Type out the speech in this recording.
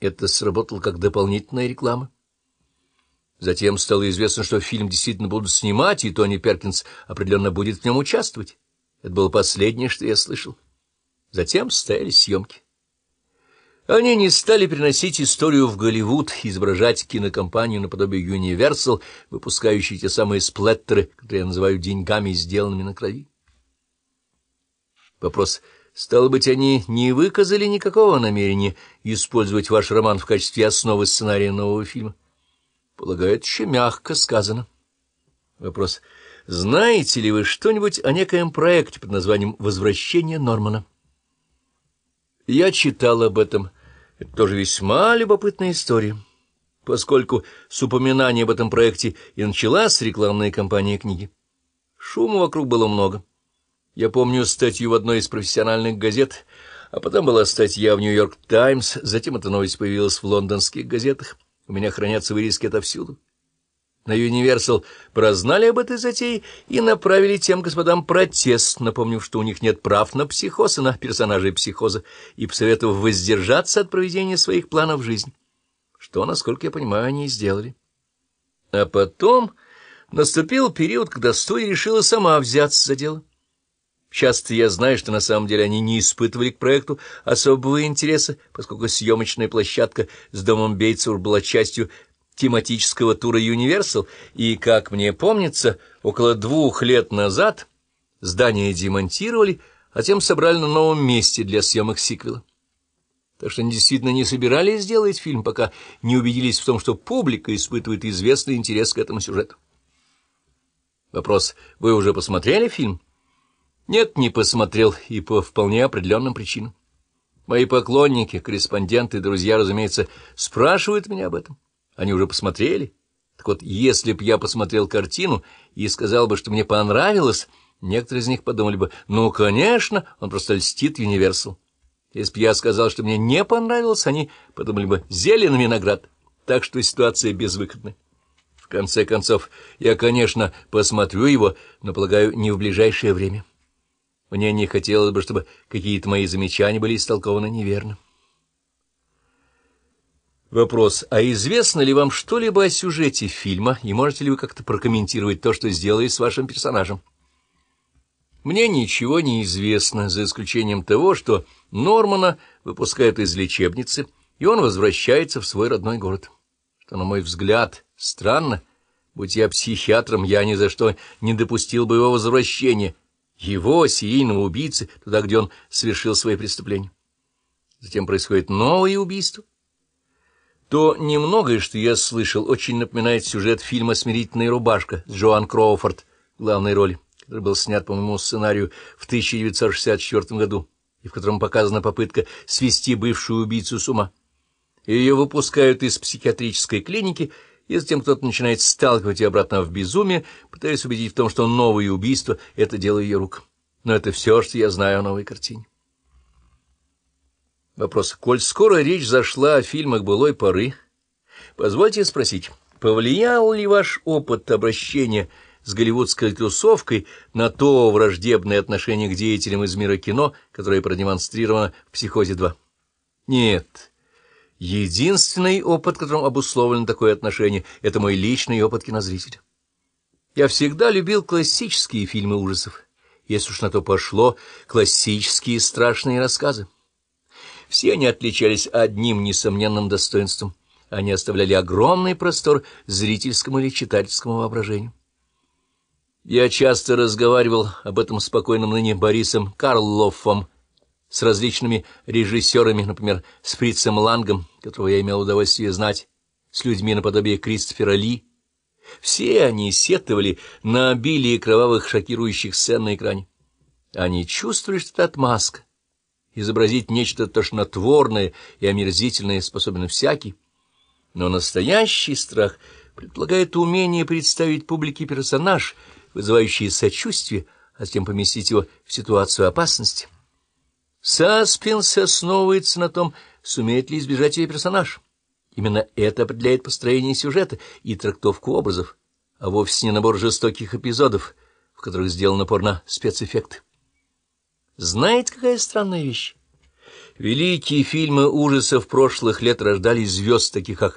это сработало как дополнительная реклама. Затем стало известно, что фильм действительно будут снимать, и Тони Перкинс определенно будет в нем участвовать. Это было последнее, что я слышал. Затем стояли съемки. Они не стали приносить историю в Голливуд, изображать кинокомпанию наподобие Universal, выпускающую те самые сплеттеры, которые я называю деньгами, сделанными на крови. Вопрос. Стало быть, они не выказали никакого намерения использовать ваш роман в качестве основы сценария нового фильма? Полагаю, это еще мягко сказано. Вопрос. Знаете ли вы что-нибудь о некоем проекте под названием «Возвращение Нормана»? Я читал об этом. Это тоже весьма любопытная история, поскольку с упоминания об этом проекте и началась рекламная кампания книги. Шума вокруг было много. Я помню статью в одной из профессиональных газет, а потом была статья в «Нью-Йорк Таймс», затем эта новость появилась в лондонских газетах. У меня хранятся вырезки отовсюду. На Юниверсал прознали об этой затее и направили тем господам протест, напомнив, что у них нет прав на психоз и на персонажей психоза, и посоветовав воздержаться от проведения своих планов в жизнь. Что, насколько я понимаю, они и сделали. А потом наступил период, когда Стоя решила сама взяться за дело. Часто я знаю, что на самом деле они не испытывали к проекту особого интереса, поскольку съемочная площадка с домом Бейтсур была частью тематического тура Universal, и, как мне помнится, около двух лет назад здание демонтировали, а тем собрали на новом месте для съемок сиквела. Так что они действительно не собирались сделать фильм, пока не убедились в том, что публика испытывает известный интерес к этому сюжету. Вопрос. Вы уже посмотрели фильм? Нет, не посмотрел, и по вполне определенным причинам. Мои поклонники, корреспонденты, друзья, разумеется, спрашивают меня об этом. Они уже посмотрели. Так вот, если б я посмотрел картину и сказал бы, что мне понравилось, некоторые из них подумали бы, ну, конечно, он просто льстит Юниверсал. Если б я сказал, что мне не понравилось, они подумали бы, зелен виноград. Так что ситуация безвыходная. В конце концов, я, конечно, посмотрю его, но, полагаю, не в ближайшее время. Мне не хотелось бы, чтобы какие-то мои замечания были истолкованы неверно. Вопрос. А известно ли вам что-либо о сюжете фильма, и можете ли вы как-то прокомментировать то, что сделали с вашим персонажем? Мне ничего не известно, за исключением того, что Нормана выпускают из лечебницы, и он возвращается в свой родной город. Что, на мой взгляд, странно. Будь я психиатром, я ни за что не допустил бы его возвращения, его, серийного убийцы, туда, где он совершил свои преступления. Затем происходит новое убийство. То немногое, что я слышал, очень напоминает сюжет фильма «Смирительная рубашка» с Джоан Кроуфорд в главной роли, который был снят по моему сценарию в 1964 году, и в котором показана попытка свести бывшую убийцу с ума. Ее выпускают из психиатрической клиники и затем кто-то начинает сталкивать ее обратно в безумие, пытаясь убедить в том, что новые убийства — это дело ее рук. Но это все, что я знаю о новой картине. Вопрос. Коль скоро речь зашла о фильмах былой поры, позвольте спросить, повлиял ли ваш опыт обращения с голливудской тусовкой на то враждебное отношение к деятелям из мира кино, которое продемонстрировано в «Психозе 2»? Нет. Единственный опыт, которым обусловлено такое отношение, это мой личный опыт кинозрителя. Я всегда любил классические фильмы ужасов, если уж на то пошло, классические страшные рассказы. Все они отличались одним несомненным достоинством. Они оставляли огромный простор зрительскому или читательскому воображению. Я часто разговаривал об этом спокойном ныне Борисом Карлоффом, с различными режиссерами, например, с Фрицем Лангом, которого я имел удовольствие знать, с людьми наподобие Кристофера Ли. Все они сетовали на обилие кровавых шокирующих сцен на экране. Они чувствовали, что это отмазка. Изобразить нечто тошнотворное и омерзительное способен всякий. Но настоящий страх предполагает умение представить публике персонаж, вызывающий сочувствие, а затем поместить его в ситуацию опасности. Саспенс основывается на том, сумеет ли избежать ее персонаж. Именно это определяет построение сюжета и трактовку образов, а вовсе не набор жестоких эпизодов, в которых сделан напор на спецэффекты. Знаете, какая странная вещь? Великие фильмы ужасов прошлых лет рождали звезд, таких как